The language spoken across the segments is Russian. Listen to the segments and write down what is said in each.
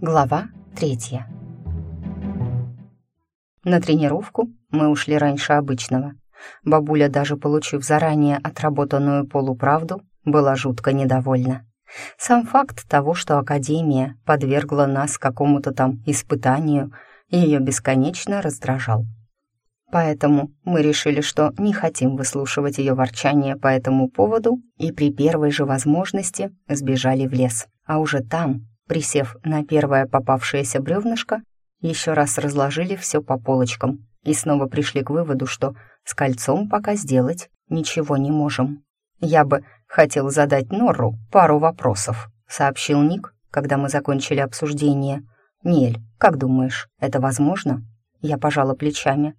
Глава третья. На тренировку мы ушли раньше обычного. Бабуля, даже получив заранее отработанную полуправду, была жутко недовольна. Сам факт того, что Академия подвергла нас какому-то там испытанию, ее бесконечно раздражал. Поэтому мы решили, что не хотим выслушивать ее ворчание по этому поводу и при первой же возможности сбежали в лес. А уже там, присев на первое попавшееся бревнышко, еще раз разложили все по полочкам и снова пришли к выводу, что с кольцом пока сделать ничего не можем. «Я бы хотел задать Норру пару вопросов», — сообщил Ник, когда мы закончили обсуждение. «Нель, как думаешь, это возможно?» Я пожала плечами.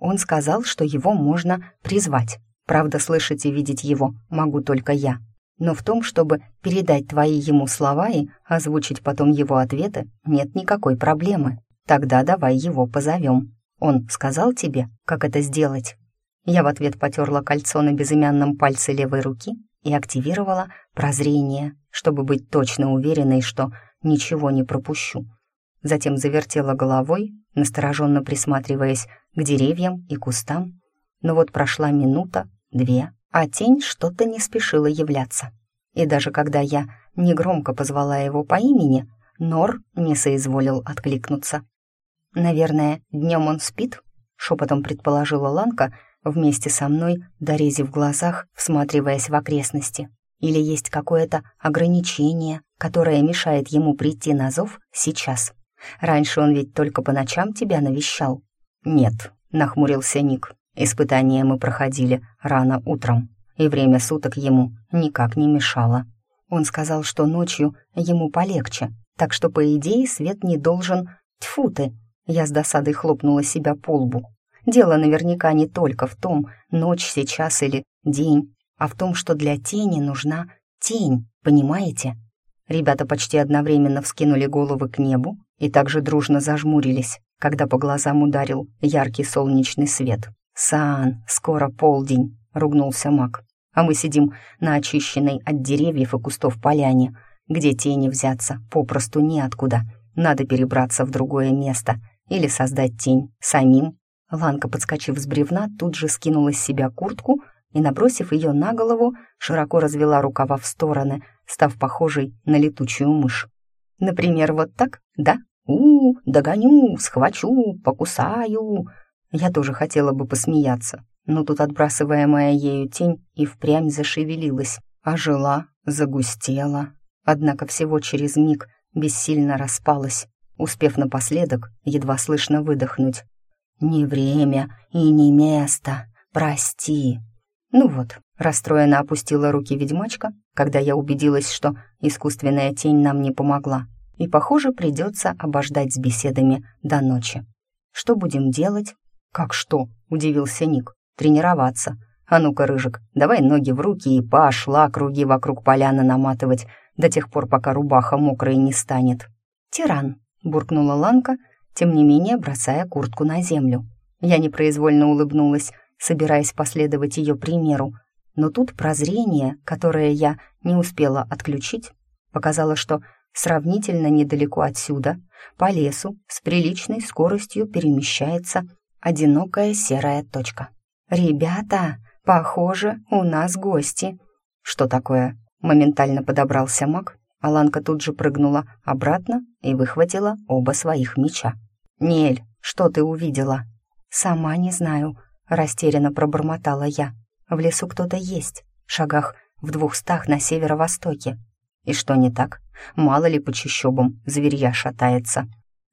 Он сказал, что его можно призвать. Правда, слышать и видеть его могу только я. Но в том, чтобы передать твои ему слова и озвучить потом его ответы, нет никакой проблемы. Тогда давай его позовем. Он сказал тебе, как это сделать?» Я в ответ потерла кольцо на безымянном пальце левой руки и активировала прозрение, чтобы быть точно уверенной, что ничего не пропущу. Затем завертела головой, настороженно присматриваясь к деревьям и кустам. Но вот прошла минута, две, а тень что-то не спешила являться. И даже когда я негромко позвала его по имени, Нор не соизволил откликнуться. «Наверное, днем он спит?» — шепотом предположила Ланка, вместе со мной, дорезив глазах, всматриваясь в окрестности. «Или есть какое-то ограничение, которое мешает ему прийти на зов сейчас?» Раньше он ведь только по ночам тебя навещал». «Нет», — нахмурился Ник. «Испытания мы проходили рано утром, и время суток ему никак не мешало. Он сказал, что ночью ему полегче, так что, по идее, свет не должен... Тьфу ты!» Я с досадой хлопнула себя по лбу. Дело наверняка не только в том, ночь сейчас или день, а в том, что для тени нужна тень, понимаете? Ребята почти одновременно вскинули головы к небу и также дружно зажмурились, когда по глазам ударил яркий солнечный свет. «Сан, скоро полдень», — ругнулся маг. «А мы сидим на очищенной от деревьев и кустов поляне, где тени взяться попросту неоткуда. Надо перебраться в другое место или создать тень самим». Ланка, подскочив с бревна, тут же скинула с себя куртку и, набросив ее на голову, широко развела рукава в стороны, став похожей на летучую мышь. «Например, вот так, да?» у догоню, схвачу, покусаю!» Я тоже хотела бы посмеяться, но тут отбрасываемая ею тень и впрямь зашевелилась, ожила, загустела. Однако всего через миг бессильно распалась, успев напоследок едва слышно выдохнуть. «Не время и не место, прости!» Ну вот, расстроенно опустила руки ведьмачка, когда я убедилась, что искусственная тень нам не помогла и, похоже, придется обождать с беседами до ночи. Что будем делать? Как что? Удивился Ник. Тренироваться. А ну-ка, Рыжик, давай ноги в руки и пошла круги вокруг поляны наматывать до тех пор, пока рубаха мокрая не станет. Тиран, буркнула Ланка, тем не менее бросая куртку на землю. Я непроизвольно улыбнулась, собираясь последовать ее примеру, но тут прозрение, которое я не успела отключить, показало, что Сравнительно недалеко отсюда, по лесу, с приличной скоростью перемещается одинокая серая точка. «Ребята, похоже, у нас гости». «Что такое?» Моментально подобрался маг, Аланка тут же прыгнула обратно и выхватила оба своих меча. «Нель, что ты увидела?» «Сама не знаю», — растерянно пробормотала я. «В лесу кто-то есть, в шагах в двухстах на северо-востоке. И что не так? Мало ли по чащобам зверья шатается.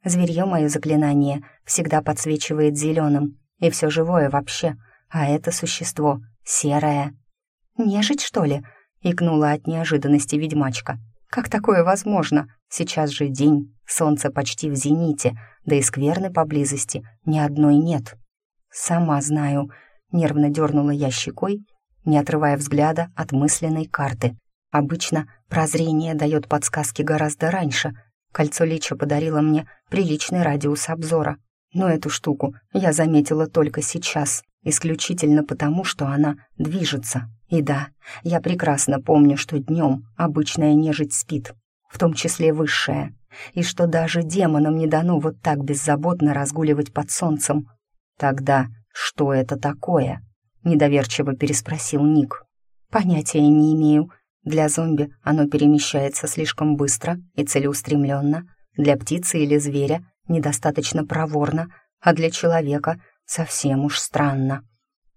Зверье мое заклинание всегда подсвечивает зеленым, и все живое вообще, а это существо серое. «Нежить, что ли?» — икнула от неожиданности ведьмачка. «Как такое возможно? Сейчас же день, солнце почти в зените, да и скверны поблизости ни одной нет». «Сама знаю», — нервно дернула я щекой, не отрывая взгляда от мысленной карты. Обычно прозрение дает подсказки гораздо раньше. Кольцо Лича подарило мне приличный радиус обзора. Но эту штуку я заметила только сейчас, исключительно потому, что она движется. И да, я прекрасно помню, что днем обычная нежить спит, в том числе высшая. и что даже демонам не дано вот так беззаботно разгуливать под солнцем. Тогда что это такое? Недоверчиво переспросил Ник. Понятия не имею. Для зомби оно перемещается слишком быстро и целеустремленно, для птицы или зверя недостаточно проворно, а для человека совсем уж странно.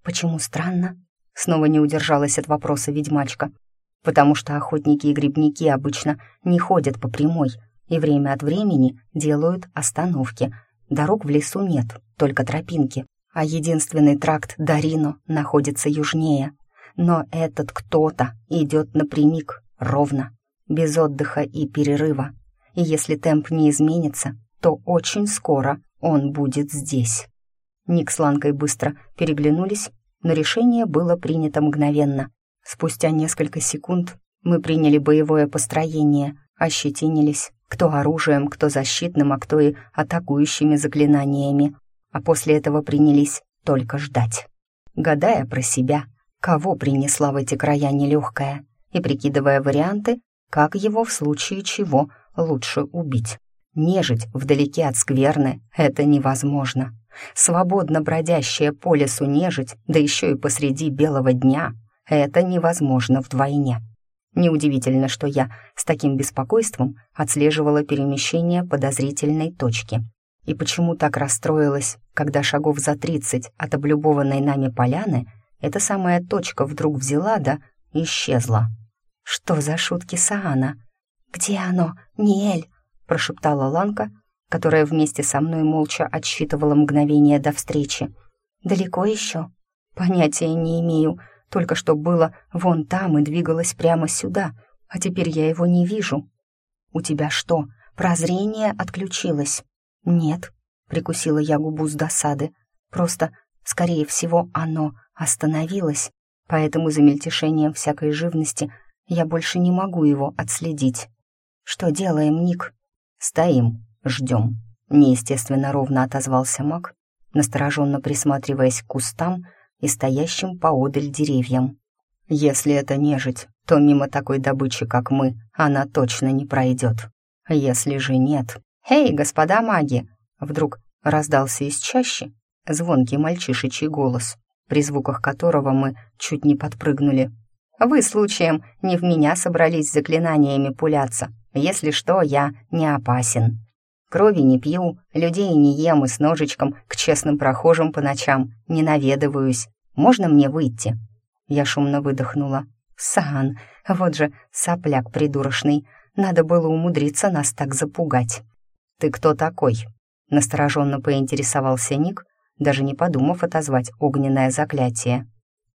Почему странно? Снова не удержалась от вопроса ведьмачка. Потому что охотники и грибники обычно не ходят по прямой и время от времени делают остановки. Дорог в лесу нет, только тропинки, а единственный тракт Дарино находится южнее. Но этот кто-то идет напрямик, ровно, без отдыха и перерыва. И если темп не изменится, то очень скоро он будет здесь. Ник с Ланкой быстро переглянулись, но решение было принято мгновенно. Спустя несколько секунд мы приняли боевое построение, ощетинились, кто оружием, кто защитным, а кто и атакующими заклинаниями, а после этого принялись только ждать. Гадая про себя, кого принесла в эти края нелегкая, и прикидывая варианты, как его в случае чего лучше убить. Нежить вдалеке от скверны — это невозможно. Свободно бродящее по лесу нежить, да еще и посреди белого дня — это невозможно вдвойне. Неудивительно, что я с таким беспокойством отслеживала перемещение подозрительной точки. И почему так расстроилась, когда шагов за тридцать от облюбованной нами поляны эта самая точка вдруг взяла да исчезла. Что за шутки Саана? «Где оно, Ниэль?» — прошептала Ланка, которая вместе со мной молча отсчитывала мгновение до встречи. «Далеко еще?» «Понятия не имею, только что было вон там и двигалось прямо сюда, а теперь я его не вижу». «У тебя что, прозрение отключилось?» «Нет», — прикусила я губу с досады, «просто, скорее всего, оно остановилось, поэтому за мельтешением всякой живности я больше не могу его отследить». «Что делаем, Ник?» «Стоим, ждем», — неестественно ровно отозвался маг, настороженно присматриваясь к кустам и стоящим поодаль деревьям. «Если это нежить, то мимо такой добычи, как мы, она точно не пройдет. Если же нет...» «Эй, господа маги!» Вдруг раздался из чащи звонкий мальчишечий голос, при звуках которого мы чуть не подпрыгнули. «Вы, случаем, не в меня собрались заклинаниями пуляться, если что, я не опасен. Крови не пью, людей не ем и с ножичком к честным прохожим по ночам не наведываюсь. Можно мне выйти?» Я шумно выдохнула. «Сан, вот же сопляк придурочный. Надо было умудриться нас так запугать». «Ты кто такой?» Настороженно поинтересовался Ник, даже не подумав отозвать огненное заклятие.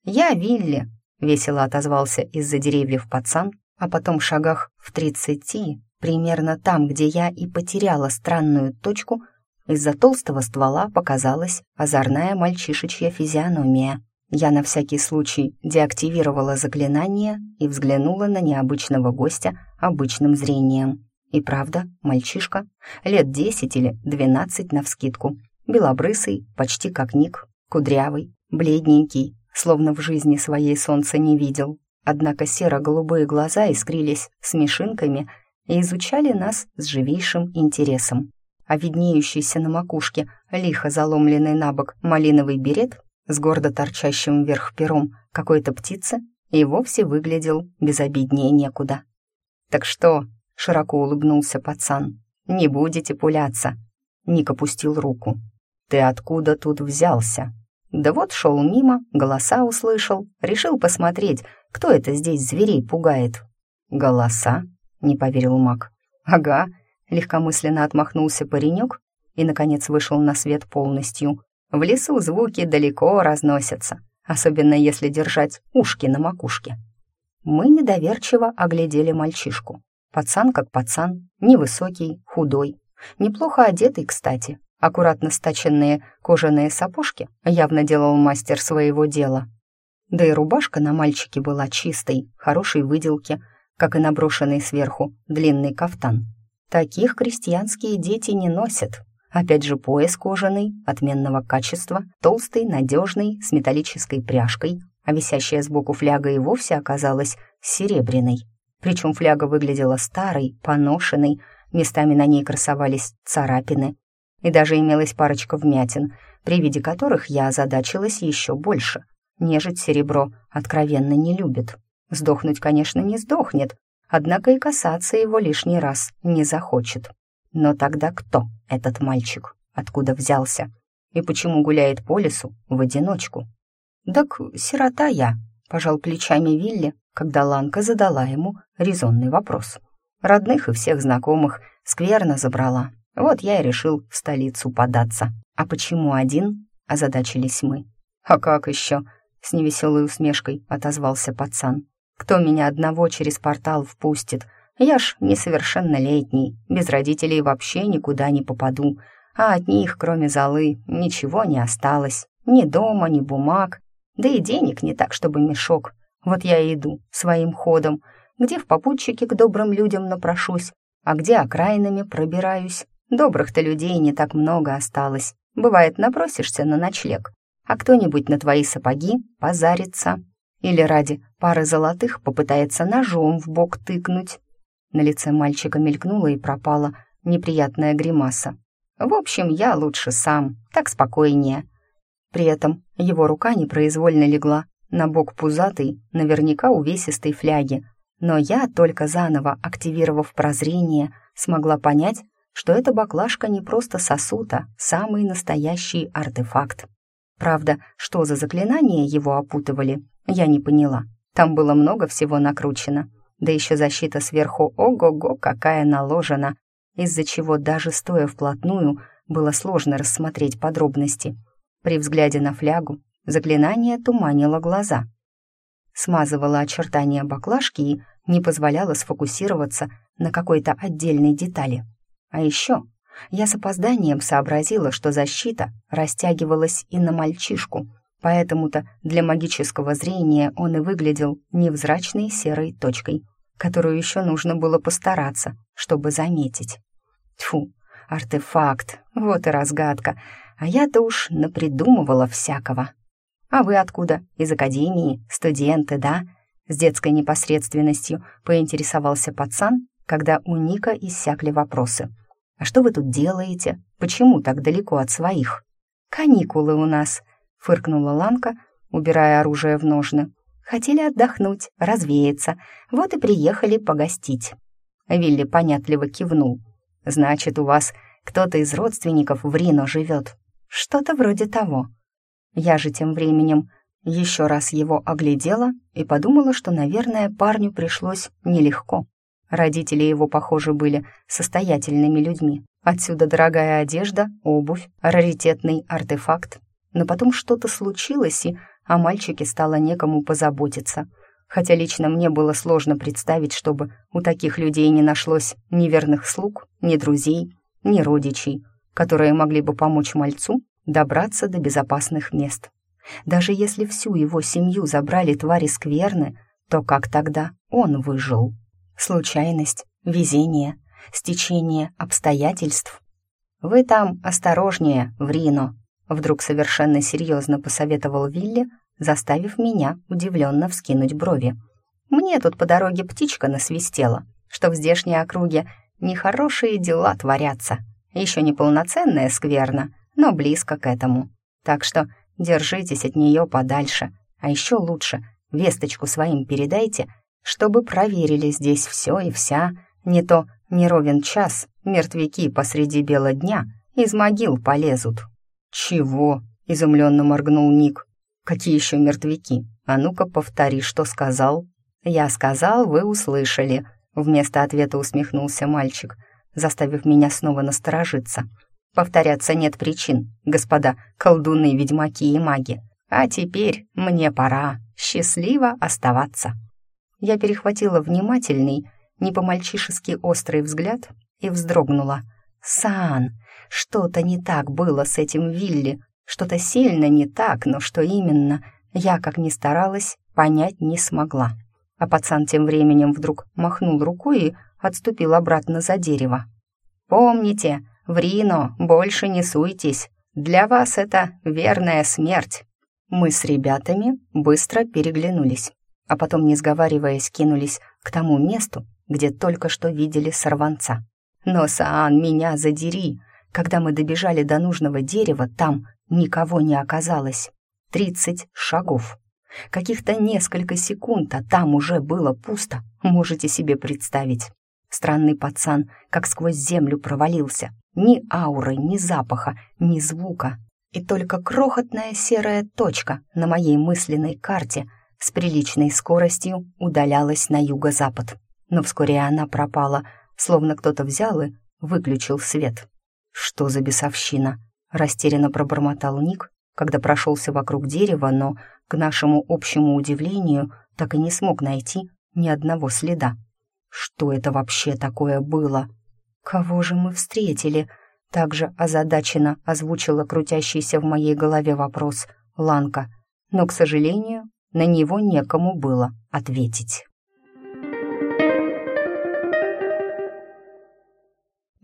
«Я Вилли», — весело отозвался из-за деревьев пацан, а потом в шагах в тридцати, примерно там, где я и потеряла странную точку, из-за толстого ствола показалась озорная мальчишечья физиономия. Я на всякий случай деактивировала заклинание и взглянула на необычного гостя обычным зрением. И правда, мальчишка, лет десять или двенадцать навскидку, белобрысый, почти как Ник, кудрявый, бледненький, словно в жизни своей солнца не видел, Однако серо-голубые глаза искрились смешинками и изучали нас с живейшим интересом. А виднеющийся на макушке, лихо заломленный на бок малиновый берет с гордо торчащим вверх пером какой-то птицы и вовсе выглядел безобиднее некуда. «Так что?» — широко улыбнулся пацан. «Не будете пуляться?» Ник опустил руку. «Ты откуда тут взялся?» «Да вот шел мимо, голоса услышал, решил посмотреть, кто это здесь зверей пугает?» «Голоса?» — не поверил маг. «Ага», — легкомысленно отмахнулся паренек и, наконец, вышел на свет полностью. «В лесу звуки далеко разносятся, особенно если держать ушки на макушке». Мы недоверчиво оглядели мальчишку. Пацан как пацан, невысокий, худой, неплохо одетый, кстати. Аккуратно стаченные кожаные сапожки явно делал мастер своего дела. Да и рубашка на мальчике была чистой, хорошей выделки, как и наброшенный сверху длинный кафтан. Таких крестьянские дети не носят. Опять же пояс кожаный, отменного качества, толстый, надежный, с металлической пряжкой, а висящая сбоку фляга и вовсе оказалась серебряной. Причем фляга выглядела старой, поношенной, местами на ней красовались царапины, и даже имелась парочка вмятин, при виде которых я озадачилась еще больше. Нежить серебро откровенно не любит. Сдохнуть, конечно, не сдохнет, однако и касаться его лишний раз не захочет. Но тогда кто этот мальчик? Откуда взялся? И почему гуляет по лесу в одиночку? «Так сирота я», — пожал плечами Вилли, когда Ланка задала ему резонный вопрос. Родных и всех знакомых скверно забрала. Вот я и решил в столицу податься. А почему один? Озадачились мы. А как еще? С невеселой усмешкой отозвался пацан. Кто меня одного через портал впустит? Я ж несовершеннолетний, без родителей вообще никуда не попаду, а от них, кроме золы, ничего не осталось. Ни дома, ни бумаг, да и денег не так, чтобы мешок. Вот я и иду своим ходом, где в попутчике к добрым людям напрошусь, а где окраинами пробираюсь. Добрых-то людей не так много осталось. Бывает, напросишься на ночлег, а кто-нибудь на твои сапоги позарится. Или ради пары золотых попытается ножом в бок тыкнуть. На лице мальчика мелькнула и пропала неприятная гримаса. В общем, я лучше сам, так спокойнее. При этом его рука непроизвольно легла на бок пузатой, наверняка увесистой фляги, но я, только заново активировав прозрение, смогла понять, что эта баклажка не просто сосуд, а самый настоящий артефакт. Правда, что за заклинания его опутывали, я не поняла. Там было много всего накручено, да еще защита сверху ого-го какая наложена, из-за чего даже стоя вплотную было сложно рассмотреть подробности. При взгляде на флягу заклинание туманило глаза, смазывало очертания баклажки и не позволяло сфокусироваться на какой-то отдельной детали. А еще я с опозданием сообразила, что защита растягивалась и на мальчишку, поэтому-то для магического зрения он и выглядел невзрачной серой точкой, которую еще нужно было постараться, чтобы заметить. Тьфу, артефакт, вот и разгадка, а я-то уж напридумывала всякого. «А вы откуда? Из академии? Студенты, да?» С детской непосредственностью поинтересовался пацан, когда у Ника иссякли вопросы. «А что вы тут делаете? Почему так далеко от своих?» «Каникулы у нас», — фыркнула Ланка, убирая оружие в ножны. «Хотели отдохнуть, развеяться, вот и приехали погостить». Вилли понятливо кивнул. «Значит, у вас кто-то из родственников в Рино живет?» «Что-то вроде того», я же тем временем еще раз его оглядела и подумала, что, наверное, парню пришлось нелегко. Родители его, похоже, были состоятельными людьми. Отсюда дорогая одежда, обувь, раритетный артефакт. Но потом что-то случилось, и о мальчике стало некому позаботиться. Хотя лично мне было сложно представить, чтобы у таких людей не нашлось ни верных слуг, ни друзей, ни родичей, которые могли бы помочь мальцу добраться до безопасных мест. Даже если всю его семью забрали твари скверны, то как тогда он выжил? Случайность, везение, стечение обстоятельств. «Вы там осторожнее, в Рино», — вдруг совершенно серьезно посоветовал Вилли, заставив меня удивленно вскинуть брови. «Мне тут по дороге птичка насвистела, что в здешней округе нехорошие дела творятся, еще не полноценная скверна, но близко к этому. Так что держитесь от нее подальше. А еще лучше весточку своим передайте, чтобы проверили здесь все и вся. Не то не ровен час мертвяки посреди бела дня из могил полезут». «Чего?» — изумленно моргнул Ник. «Какие еще мертвяки? А ну-ка повтори, что сказал». «Я сказал, вы услышали», — вместо ответа усмехнулся мальчик, заставив меня снова насторожиться. Повторяться нет причин, господа колдуны, ведьмаки и маги. А теперь мне пора счастливо оставаться. Я перехватила внимательный, не по-мальчишески острый взгляд и вздрогнула. «Сан, что-то не так было с этим Вилли, что-то сильно не так, но что именно, я, как ни старалась, понять не смогла». А пацан тем временем вдруг махнул рукой и отступил обратно за дерево. «Помните, в Рино больше не суйтесь. Для вас это верная смерть». Мы с ребятами быстро переглянулись, а потом, не сговариваясь, кинулись к тому месту, где только что видели сорванца. Но, Саан, меня задери! Когда мы добежали до нужного дерева, там никого не оказалось. Тридцать шагов. Каких-то несколько секунд, а там уже было пусто, можете себе представить. Странный пацан как сквозь землю провалился. Ни ауры, ни запаха, ни звука. И только крохотная серая точка на моей мысленной карте с приличной скоростью удалялась на юго-запад. Но вскоре она пропала, словно кто-то взял и выключил свет. «Что за бесовщина?» — растерянно пробормотал Ник, когда прошелся вокруг дерева, но, к нашему общему удивлению, так и не смог найти ни одного следа. Что это вообще такое было? Кого же мы встретили? Также озадаченно озвучила крутящийся в моей голове вопрос Ланка, но, к сожалению, на него некому было ответить.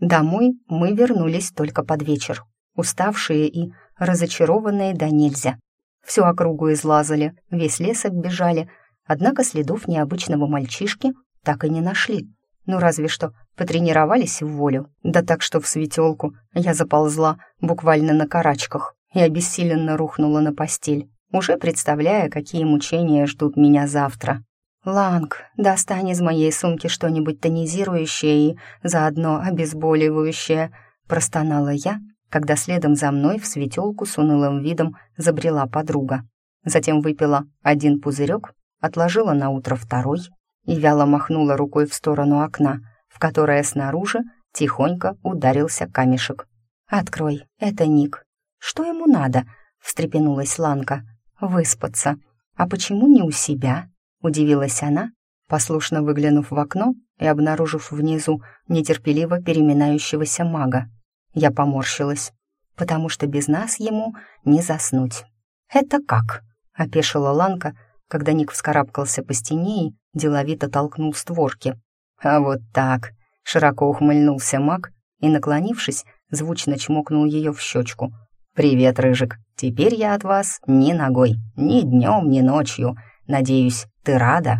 Домой мы вернулись только под вечер, уставшие и разочарованные до нельзя. Всю округу излазали, весь лес оббежали, однако следов необычного мальчишки так и не нашли. Ну, разве что потренировались в волю. Да так, что в светелку я заползла буквально на карачках и обессиленно рухнула на постель, уже представляя, какие мучения ждут меня завтра. «Ланг, достань из моей сумки что-нибудь тонизирующее и заодно обезболивающее», простонала я, когда следом за мной в светелку с унылым видом забрела подруга. Затем выпила один пузырек, отложила на утро второй и вяло махнула рукой в сторону окна, в которое снаружи тихонько ударился камешек. «Открой, это Ник. Что ему надо?» — встрепенулась Ланка. «Выспаться. А почему не у себя?» — удивилась она, послушно выглянув в окно и обнаружив внизу нетерпеливо переминающегося мага. Я поморщилась, потому что без нас ему не заснуть. «Это как?» — опешила Ланка, когда Ник вскарабкался по стене и деловито толкнул створки. «А вот так!» — широко ухмыльнулся маг и, наклонившись, звучно чмокнул ее в щечку. «Привет, Рыжик! Теперь я от вас ни ногой, ни днем, ни ночью. Надеюсь, ты рада?»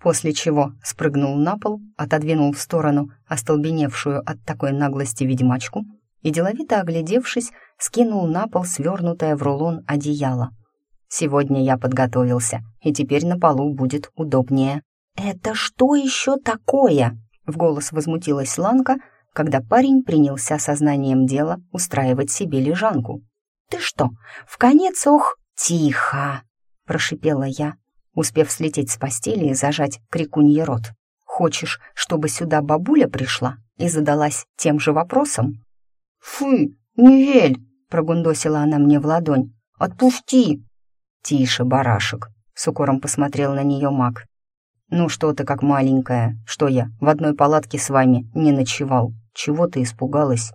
После чего спрыгнул на пол, отодвинул в сторону остолбеневшую от такой наглости ведьмачку и, деловито оглядевшись, скинул на пол свернутое в рулон одеяло. «Сегодня я подготовился, и теперь на полу будет удобнее». «Это что еще такое?» — в голос возмутилась Ланка, когда парень принялся сознанием дела устраивать себе лежанку. «Ты что, в конец ох...» «Тихо!» — прошипела я, успев слететь с постели и зажать крикунье рот. «Хочешь, чтобы сюда бабуля пришла и задалась тем же вопросом?» «Фу, Невель!» — прогундосила она мне в ладонь. «Отпусти!» «Тише, барашек!» — с укором посмотрел на нее маг. «Ну что ты как маленькая? Что я, в одной палатке с вами не ночевал? Чего ты испугалась?»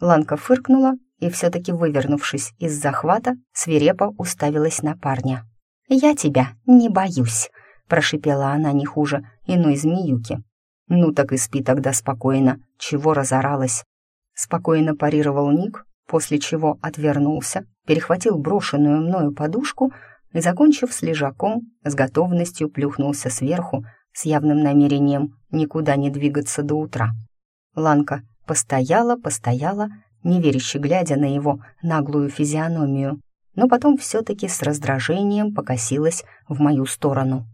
Ланка фыркнула и, все-таки вывернувшись из захвата, свирепо уставилась на парня. «Я тебя не боюсь», — прошипела она не хуже иной змеюки. «Ну так и спи тогда спокойно, чего разоралась?» Спокойно парировал Ник, после чего отвернулся, перехватил брошенную мною подушку и, закончив с лежаком, с готовностью плюхнулся сверху с явным намерением никуда не двигаться до утра. Ланка постояла, постояла, неверяще глядя на его наглую физиономию, но потом все-таки с раздражением покосилась в мою сторону.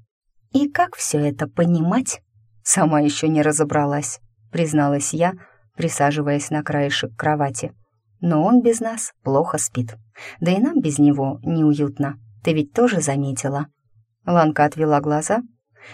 «И как все это понимать?» «Сама еще не разобралась», — призналась я, присаживаясь на краешек кровати. «Но он без нас плохо спит, да и нам без него неуютно. Ты ведь тоже заметила?» Ланка отвела глаза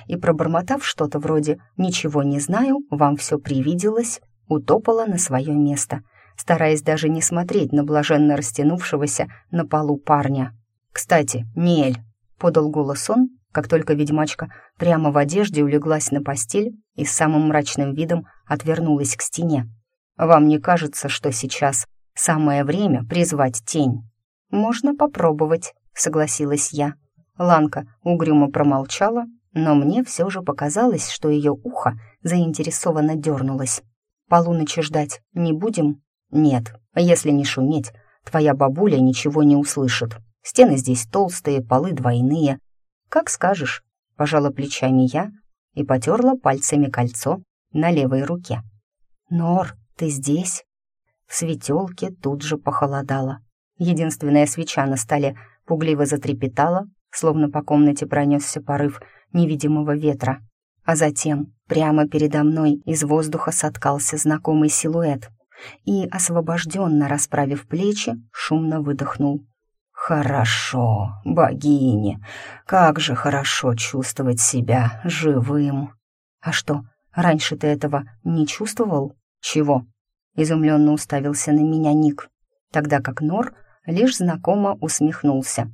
и, пробормотав что-то вроде «ничего не знаю, вам все привиделось», утопала на свое место, стараясь даже не смотреть на блаженно растянувшегося на полу парня. «Кстати, Ниэль», — подал голос он, как только ведьмачка прямо в одежде улеглась на постель и с самым мрачным видом отвернулась к стене. «Вам не кажется, что сейчас самое время призвать тень?» «Можно попробовать», — согласилась я. Ланка угрюмо промолчала, но мне все же показалось, что ее ухо заинтересованно дернулось. «Полуночи ждать не будем?» «Нет, если не шуметь, твоя бабуля ничего не услышит. Стены здесь толстые, полы двойные, «Как скажешь», — пожала плечами я и потерла пальцами кольцо на левой руке. «Нор, ты здесь?» В светелке тут же похолодало. Единственная свеча на столе пугливо затрепетала, словно по комнате пронесся порыв невидимого ветра. А затем прямо передо мной из воздуха соткался знакомый силуэт и, освобожденно расправив плечи, шумно выдохнул. «Хорошо, богини, как же хорошо чувствовать себя живым!» «А что, раньше ты этого не чувствовал?» «Чего?» — изумленно уставился на меня Ник, тогда как Нор лишь знакомо усмехнулся.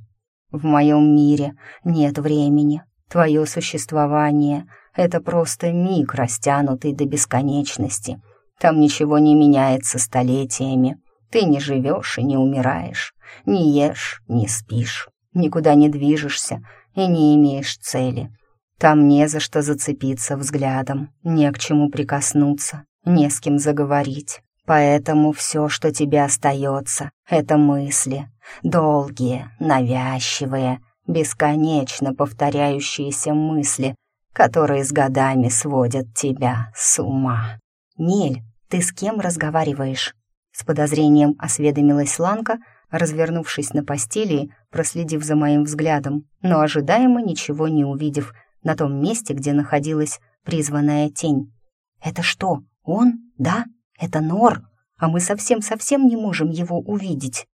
«В моем мире нет времени. Твое существование — это просто миг, растянутый до бесконечности. Там ничего не меняется столетиями. Ты не живешь и не умираешь, не ешь, не спишь, никуда не движешься и не имеешь цели. Там не за что зацепиться взглядом, не к чему прикоснуться, не с кем заговорить. Поэтому все, что тебе остается, это мысли, долгие, навязчивые, бесконечно повторяющиеся мысли, которые с годами сводят тебя с ума. «Нель, ты с кем разговариваешь?» С подозрением осведомилась Ланка, развернувшись на постели, проследив за моим взглядом, но ожидаемо ничего не увидев на том месте, где находилась призванная тень. «Это что, он? Да? Это Нор? А мы совсем-совсем не можем его увидеть».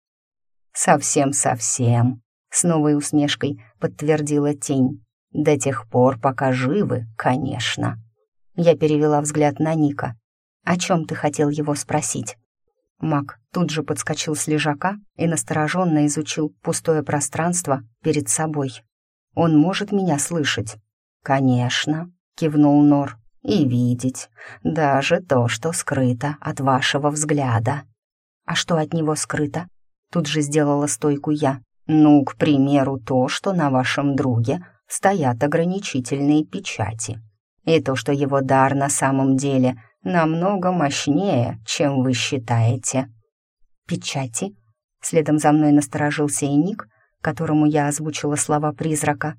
«Совсем-совсем», — с новой усмешкой подтвердила тень. «До тех пор, пока живы, конечно». Я перевела взгляд на Ника. «О чем ты хотел его спросить?» Маг тут же подскочил с лежака и настороженно изучил пустое пространство перед собой. «Он может меня слышать?» «Конечно», — кивнул Нор, — «и видеть, даже то, что скрыто от вашего взгляда». «А что от него скрыто?» Тут же сделала стойку я. «Ну, к примеру, то, что на вашем друге стоят ограничительные печати, и то, что его дар на самом деле намного мощнее, чем вы считаете». «Печати?» Следом за мной насторожился и Ник, которому я озвучила слова призрака.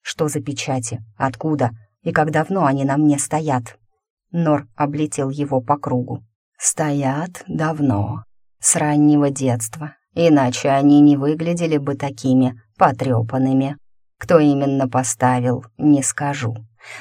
«Что за печати? Откуда? И как давно они на мне стоят?» Нор облетел его по кругу. «Стоят давно, с раннего детства, иначе они не выглядели бы такими потрепанными. Кто именно поставил, не скажу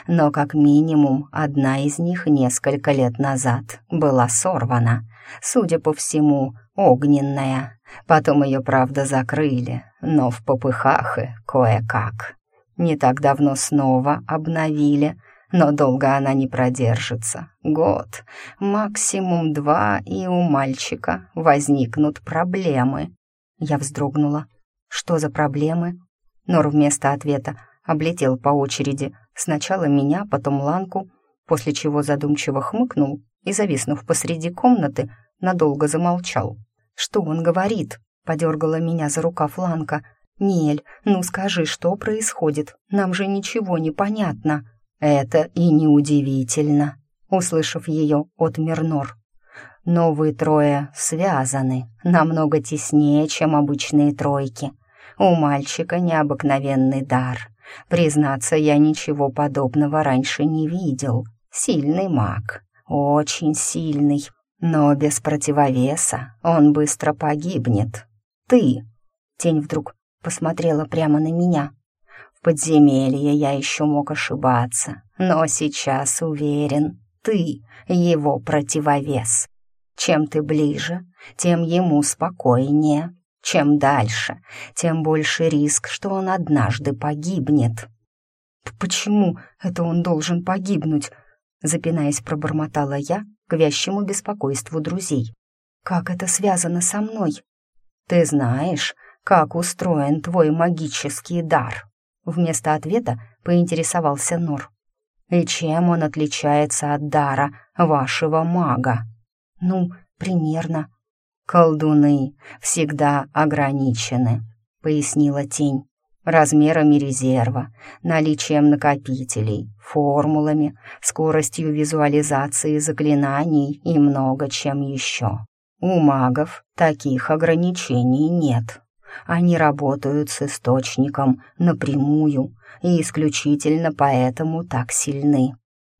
но как минимум одна из них несколько лет назад была сорвана, судя по всему, огненная. Потом ее, правда, закрыли, но в попыхах и кое-как. Не так давно снова обновили, но долго она не продержится. Год, максимум два, и у мальчика возникнут проблемы. Я вздрогнула. Что за проблемы? Нор вместо ответа облетел по очереди Сначала меня, потом Ланку, после чего задумчиво хмыкнул и, зависнув посреди комнаты, надолго замолчал. «Что он говорит?» — подергала меня за рукав Ланка. «Нель, ну скажи, что происходит? Нам же ничего не понятно». «Это и неудивительно», — услышав ее, отмер Нор. «Но вы трое связаны намного теснее, чем обычные тройки. У мальчика необыкновенный дар. Признаться, я ничего подобного раньше не видел. Сильный маг, очень сильный, но без противовеса он быстро погибнет. Ты, тень вдруг посмотрела прямо на меня. В подземелье я еще мог ошибаться, но сейчас уверен, ты его противовес. Чем ты ближе, тем ему спокойнее. Чем дальше, тем больше риск, что он однажды погибнет. «Почему это он должен погибнуть?» Запинаясь, пробормотала я к вящему беспокойству друзей. «Как это связано со мной?» «Ты знаешь, как устроен твой магический дар?» Вместо ответа поинтересовался Нор. «И чем он отличается от дара вашего мага?» «Ну, примерно», «Колдуны всегда ограничены», — пояснила тень, «размерами резерва, наличием накопителей, формулами, скоростью визуализации заклинаний и много чем еще. У магов таких ограничений нет. Они работают с источником напрямую и исключительно поэтому так сильны.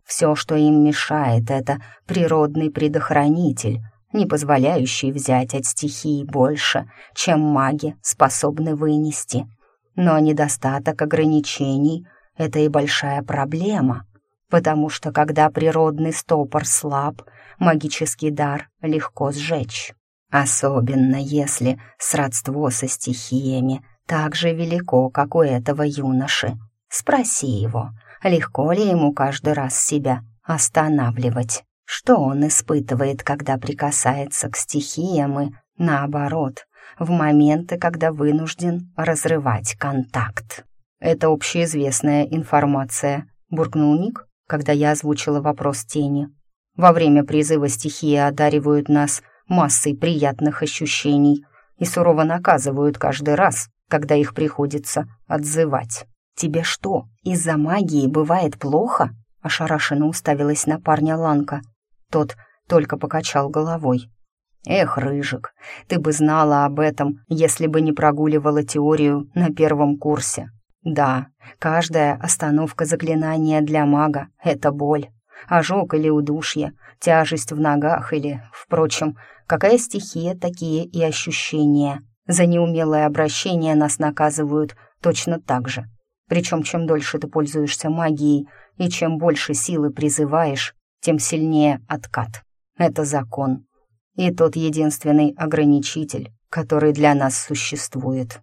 Все, что им мешает, это природный предохранитель, не позволяющий взять от стихии больше, чем маги способны вынести. Но недостаток ограничений — это и большая проблема, потому что когда природный стопор слаб, магический дар легко сжечь. Особенно если сродство со стихиями так же велико, как у этого юноши. Спроси его, легко ли ему каждый раз себя останавливать, что он испытывает, когда прикасается к стихиям и, наоборот, в моменты, когда вынужден разрывать контакт. «Это общеизвестная информация», — буркнул Ник, когда я озвучила вопрос тени. «Во время призыва стихии одаривают нас массой приятных ощущений и сурово наказывают каждый раз, когда их приходится отзывать. «Тебе что, из-за магии бывает плохо?» ошарашенно уставилась на парня Ланка. Тот только покачал головой. «Эх, Рыжик, ты бы знала об этом, если бы не прогуливала теорию на первом курсе. Да, каждая остановка заклинания для мага — это боль. Ожог или удушье, тяжесть в ногах или, впрочем, какая стихия, такие и ощущения. За неумелое обращение нас наказывают точно так же. Причем чем дольше ты пользуешься магией и чем больше силы призываешь, тем сильнее откат. Это закон. И тот единственный ограничитель, который для нас существует.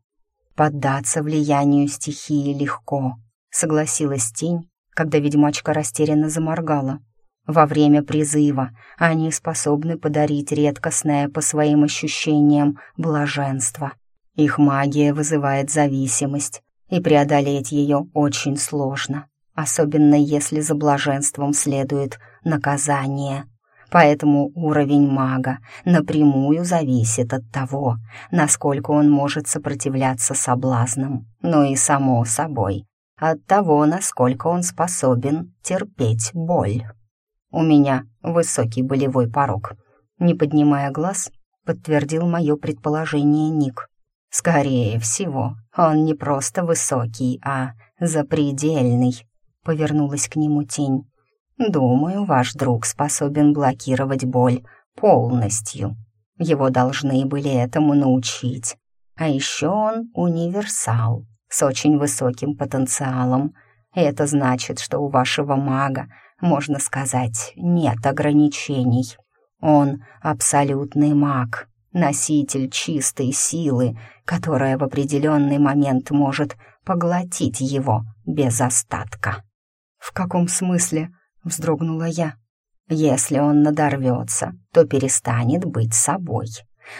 Поддаться влиянию стихии легко, согласилась тень, когда ведьмачка растерянно заморгала. Во время призыва они способны подарить редкостное по своим ощущениям блаженство. Их магия вызывает зависимость, и преодолеть ее очень сложно, особенно если за блаженством следует наказание. Поэтому уровень мага напрямую зависит от того, насколько он может сопротивляться соблазнам, но и, само собой, от того, насколько он способен терпеть боль. У меня высокий болевой порог. Не поднимая глаз, подтвердил мое предположение Ник. Скорее всего, он не просто высокий, а запредельный. Повернулась к нему тень. Думаю, ваш друг способен блокировать боль полностью. Его должны были этому научить. А еще он универсал с очень высоким потенциалом. Это значит, что у вашего мага, можно сказать, нет ограничений. Он абсолютный маг, носитель чистой силы, которая в определенный момент может поглотить его без остатка. «В каком смысле?» — вздрогнула я. «Если он надорвется, то перестанет быть собой.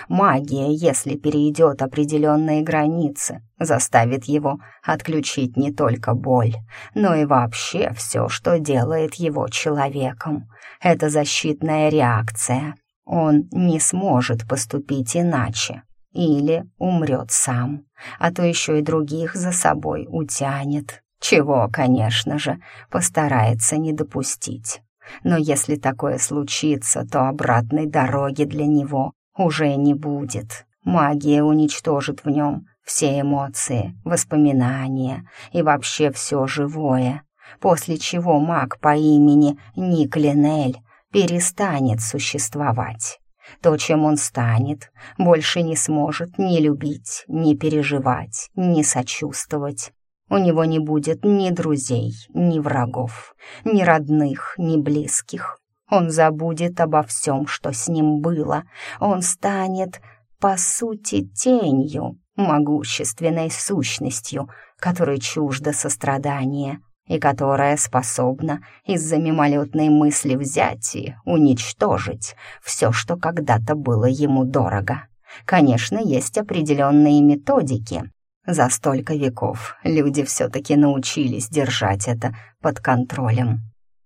Магия, если перейдет определенные границы, заставит его отключить не только боль, но и вообще все, что делает его человеком. Это защитная реакция, он не сможет поступить иначе. Или умрет сам, а то еще и других за собой утянет, чего, конечно же, постарается не допустить. Но если такое случится, то обратной дороги для него уже не будет. Магия уничтожит в нем все эмоции, воспоминания и вообще все живое, после чего маг по имени Ник Линель перестанет существовать. То, чем он станет, больше не сможет ни любить, ни переживать, ни сочувствовать. У него не будет ни друзей, ни врагов, ни родных, ни близких. Он забудет обо всем, что с ним было. Он станет, по сути, тенью, могущественной сущностью, которой чуждо сострадание, и которая способна из-за мимолетной мысли взять и уничтожить все, что когда-то было ему дорого. Конечно, есть определенные методики. За столько веков люди все-таки научились держать это под контролем.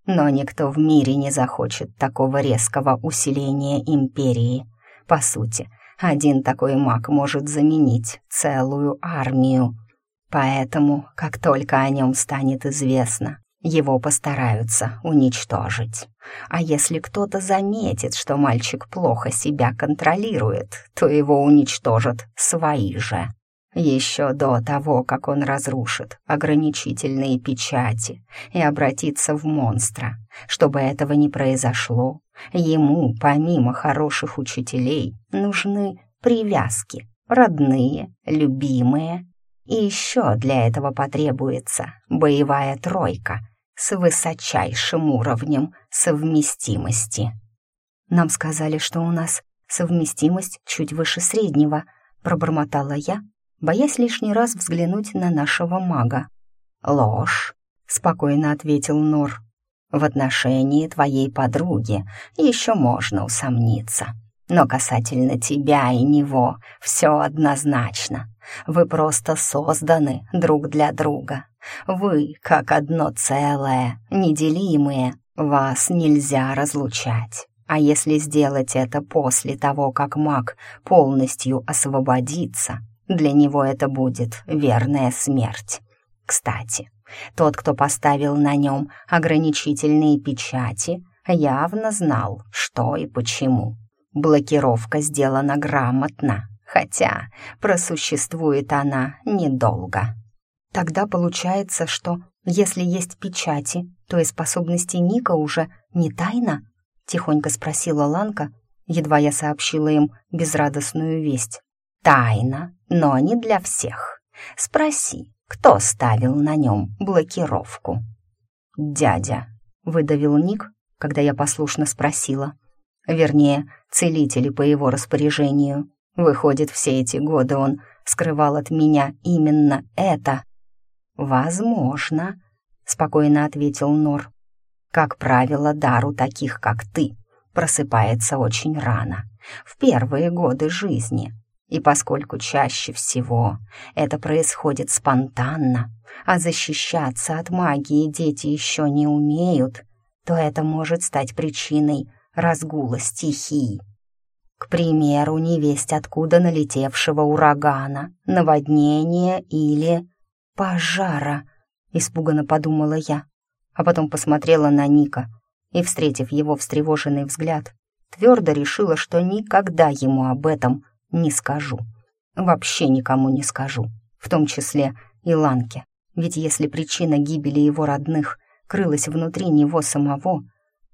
Но никто в мире не захочет такого резкого усиления империи. По сути, один такой маг может заменить целую армию. Поэтому, как только о нем станет известно, его постараются уничтожить. А если кто-то заметит, что мальчик плохо себя контролирует, то его уничтожат свои же. Еще до того, как он разрушит ограничительные печати и обратится в монстра. Чтобы этого не произошло, ему, помимо хороших учителей, нужны привязки, родные, любимые. И еще для этого потребуется боевая тройка с высочайшим уровнем совместимости. Нам сказали, что у нас совместимость чуть выше среднего, пробормотала я, боясь лишний раз взглянуть на нашего мага. «Ложь», — спокойно ответил Нор. «В отношении твоей подруги еще можно усомниться. Но касательно тебя и него все однозначно. Вы просто созданы друг для друга. Вы как одно целое, неделимые. Вас нельзя разлучать. А если сделать это после того, как маг полностью освободится, для него это будет верная смерть. Кстати, тот, кто поставил на нем ограничительные печати, явно знал, что и почему. Блокировка сделана грамотно, хотя просуществует она недолго. Тогда получается, что если есть печати, то и способности Ника уже не тайна? Тихонько спросила Ланка, едва я сообщила им безрадостную весть. Тайна, но не для всех. Спроси, кто ставил на нем блокировку?» «Дядя», — выдавил Ник, когда я послушно спросила. Вернее, целители по его распоряжению. Выходит, все эти годы он скрывал от меня именно это. «Возможно», — спокойно ответил Нор. «Как правило, дару таких, как ты, просыпается очень рано, в первые годы жизни, и поскольку чаще всего это происходит спонтанно, а защищаться от магии дети еще не умеют, то это может стать причиной разгула стихий. К примеру, невесть откуда налетевшего урагана, наводнения или пожара, испуганно подумала я, а потом посмотрела на Ника и, встретив его встревоженный взгляд, твердо решила, что никогда ему об этом не скажу. Вообще никому не скажу, в том числе и Ланке. Ведь если причина гибели его родных крылась внутри него самого,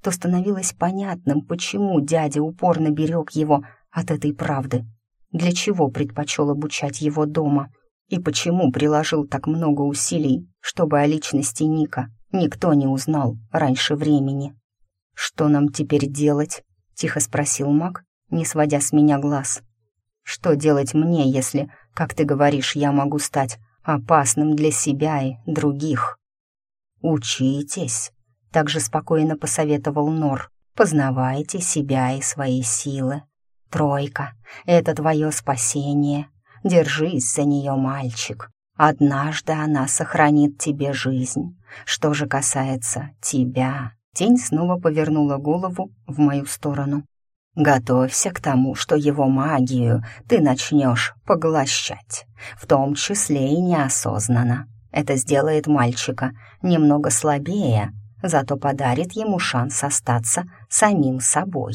то становилось понятным, почему дядя упорно берег его от этой правды, для чего предпочел обучать его дома и почему приложил так много усилий, чтобы о личности Ника никто не узнал раньше времени. «Что нам теперь делать?» — тихо спросил маг, не сводя с меня глаз. Что делать мне, если, как ты говоришь, я могу стать опасным для себя и других? Учитесь, также спокойно посоветовал Нор. Познавайте себя и свои силы. Тройка — это твое спасение. Держись за нее, мальчик. Однажды она сохранит тебе жизнь. Что же касается тебя... Тень снова повернула голову в мою сторону. Готовься к тому, что его магию ты начнешь поглощать, в том числе и неосознанно. Это сделает мальчика немного слабее, зато подарит ему шанс остаться самим собой.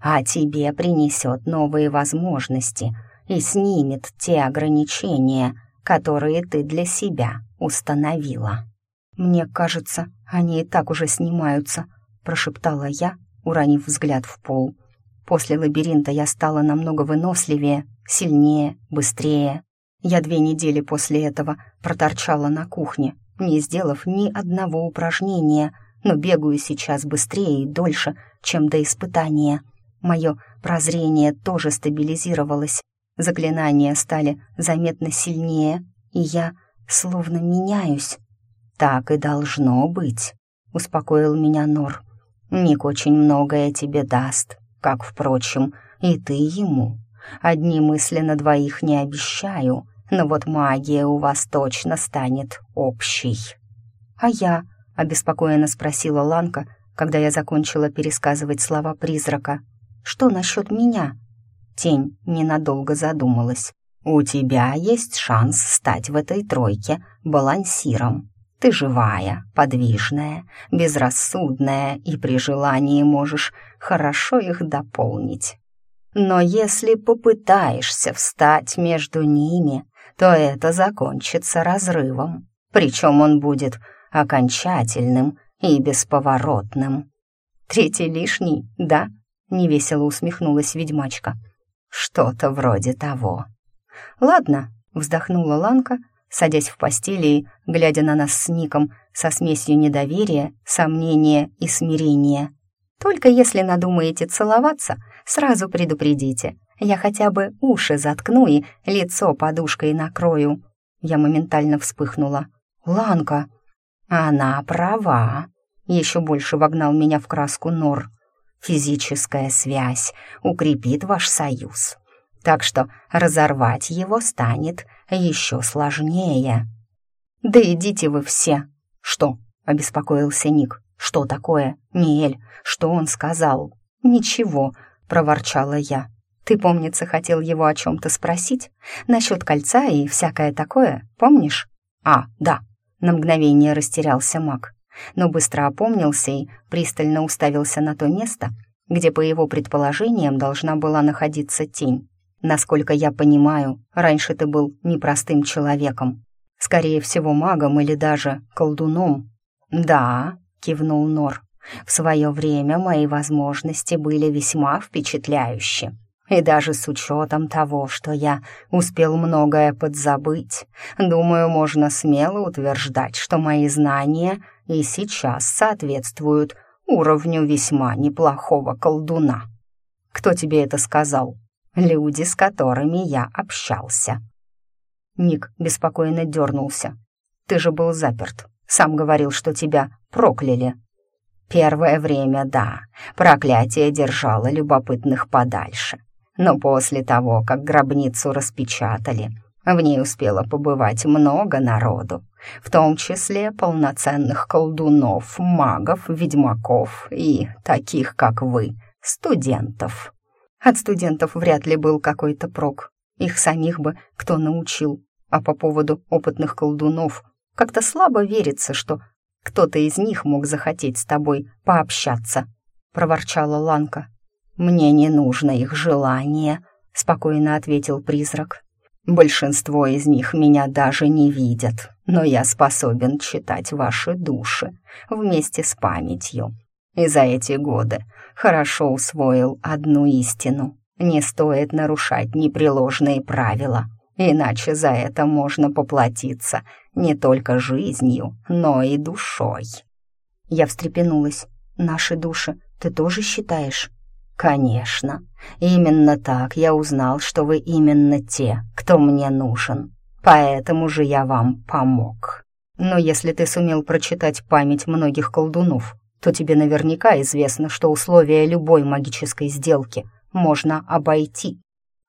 А тебе принесет новые возможности и снимет те ограничения, которые ты для себя установила. «Мне кажется, они и так уже снимаются», — прошептала я, уронив взгляд в пол. После лабиринта я стала намного выносливее, сильнее, быстрее. Я две недели после этого проторчала на кухне, не сделав ни одного упражнения, но бегаю сейчас быстрее и дольше, чем до испытания. Мое прозрение тоже стабилизировалось, заклинания стали заметно сильнее, и я словно меняюсь. «Так и должно быть», — успокоил меня Нор. «Ник очень многое тебе даст, как, впрочем, и ты ему. Одни мысли на двоих не обещаю, но вот магия у вас точно станет общей». «А я?» — обеспокоенно спросила Ланка, когда я закончила пересказывать слова призрака. «Что насчет меня?» Тень ненадолго задумалась. «У тебя есть шанс стать в этой тройке балансиром. Ты живая, подвижная, безрассудная и при желании можешь хорошо их дополнить. Но если попытаешься встать между ними, то это закончится разрывом. Причем он будет окончательным и бесповоротным. «Третий лишний, да?» — невесело усмехнулась ведьмачка. «Что-то вроде того». «Ладно», — вздохнула Ланка, садясь в постели и глядя на нас с Ником со смесью недоверия, сомнения и смирения. «Только если надумаете целоваться, сразу предупредите. Я хотя бы уши заткну и лицо подушкой накрою». Я моментально вспыхнула. «Ланка!» «Она права!» Еще больше вогнал меня в краску Нор. «Физическая связь укрепит ваш союз, так что разорвать его станет еще сложнее». «Да идите вы все!» «Что?» — обеспокоился Ник. «Что такое? Ниэль, что он сказал?» «Ничего», — проворчала я. «Ты, помнится, хотел его о чем-то спросить? Насчет кольца и всякое такое, помнишь?» «А, да», — на мгновение растерялся маг, но быстро опомнился и пристально уставился на то место, где, по его предположениям, должна была находиться тень. Насколько я понимаю, раньше ты был непростым человеком. Скорее всего, магом или даже колдуном. «Да», — кивнул Нор, — «в свое время мои возможности были весьма впечатляющие. И даже с учетом того, что я успел многое подзабыть, думаю, можно смело утверждать, что мои знания и сейчас соответствуют уровню весьма неплохого колдуна. Кто тебе это сказал? Люди, с которыми я общался. Ник беспокойно дернулся. Ты же был заперт. Сам говорил, что тебя прокляли. Первое время, да, проклятие держало любопытных подальше. Но после того, как гробницу распечатали, в ней успело побывать много народу, в том числе полноценных колдунов, магов, ведьмаков и таких, как вы, студентов. От студентов вряд ли был какой-то прок. Их самих бы кто научил. А по поводу опытных колдунов как-то слабо верится, что кто-то из них мог захотеть с тобой пообщаться, проворчала Ланка. «Мне не нужно их желание», — спокойно ответил призрак. «Большинство из них меня даже не видят, но я способен читать ваши души вместе с памятью. И за эти годы хорошо усвоил одну истину. Не стоит нарушать непреложные правила, иначе за это можно поплатиться не только жизнью, но и душой». Я встрепенулась. «Наши души ты тоже считаешь?» «Конечно. Именно так я узнал, что вы именно те, кто мне нужен. Поэтому же я вам помог. Но если ты сумел прочитать память многих колдунов, то тебе наверняка известно, что условия любой магической сделки можно обойти».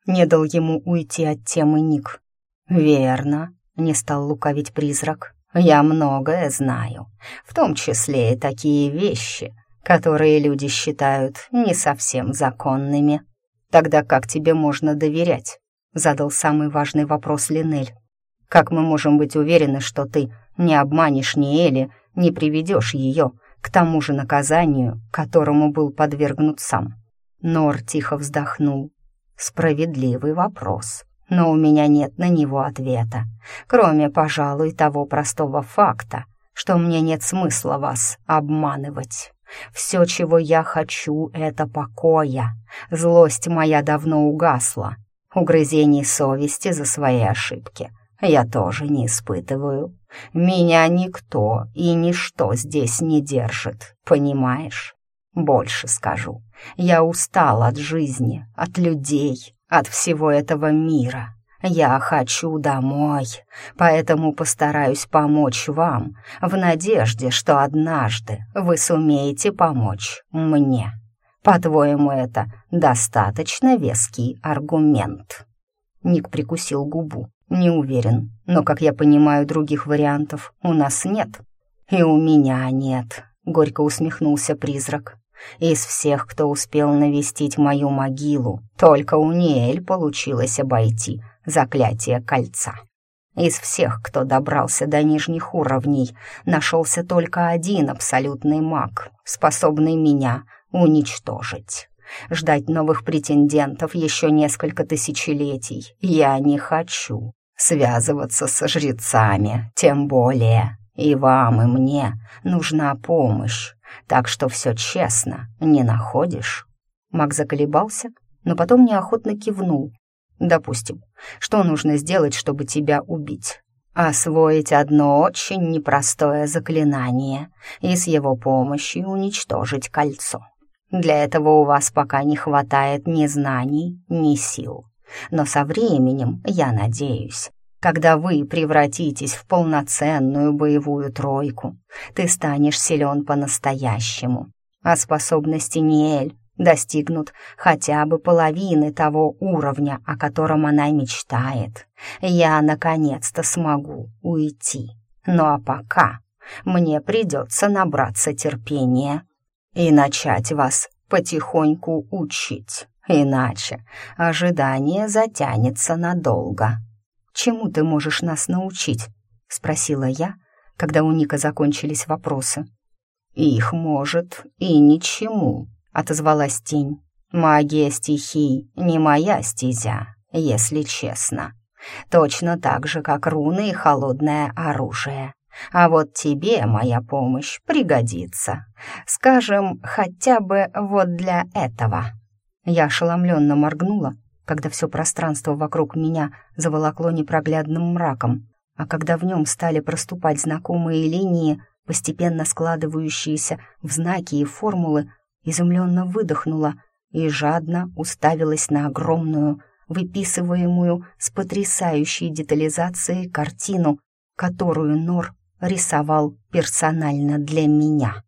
Не дал ему уйти от темы Ник. «Верно», — не стал лукавить призрак. «Я многое знаю, в том числе и такие вещи, которые люди считают не совсем законными. Тогда как тебе можно доверять? Задал самый важный вопрос Линель. Как мы можем быть уверены, что ты не обманешь ни Эли, не приведешь ее к тому же наказанию, которому был подвергнут сам? Нор тихо вздохнул. Справедливый вопрос, но у меня нет на него ответа, кроме, пожалуй, того простого факта, что мне нет смысла вас обманывать. Все, чего я хочу, — это покоя. Злость моя давно угасла. Угрызений совести за свои ошибки я тоже не испытываю. Меня никто и ничто здесь не держит, понимаешь? Больше скажу. Я устал от жизни, от людей, от всего этого мира. Я хочу домой, поэтому постараюсь помочь вам в надежде, что однажды вы сумеете помочь мне. По-твоему, это достаточно веский аргумент?» Ник прикусил губу. «Не уверен, но, как я понимаю, других вариантов у нас нет». «И у меня нет», — горько усмехнулся призрак. Из всех, кто успел навестить мою могилу, только у Ниэль получилось обойти заклятие кольца. Из всех, кто добрался до нижних уровней, нашелся только один абсолютный маг, способный меня уничтожить. Ждать новых претендентов еще несколько тысячелетий я не хочу. Связываться со жрецами, тем более. И вам, и мне нужна помощь, так что все честно, не находишь?» Маг заколебался, но потом неохотно кивнул. «Допустим, что нужно сделать, чтобы тебя убить?» «Освоить одно очень непростое заклинание и с его помощью уничтожить кольцо. Для этого у вас пока не хватает ни знаний, ни сил. Но со временем, я надеюсь, когда вы превратитесь в полноценную боевую тройку, ты станешь силен по-настоящему, а способности Ниэль достигнут хотя бы половины того уровня, о котором она мечтает. Я наконец-то смогу уйти. Ну а пока мне придется набраться терпения и начать вас потихоньку учить. Иначе ожидание затянется надолго. «Чему ты можешь нас научить?» — спросила я, когда у Ника закончились вопросы. «Их, может, и ничему», — отозвалась тень. «Магия стихий не моя стезя, если честно. Точно так же, как руны и холодное оружие. А вот тебе моя помощь пригодится. Скажем, хотя бы вот для этого». Я ошеломленно моргнула, когда все пространство вокруг меня заволокло непроглядным мраком, а когда в нем стали проступать знакомые линии, постепенно складывающиеся в знаки и формулы, изумленно выдохнула и жадно уставилась на огромную, выписываемую с потрясающей детализацией картину, которую Нор рисовал персонально для меня.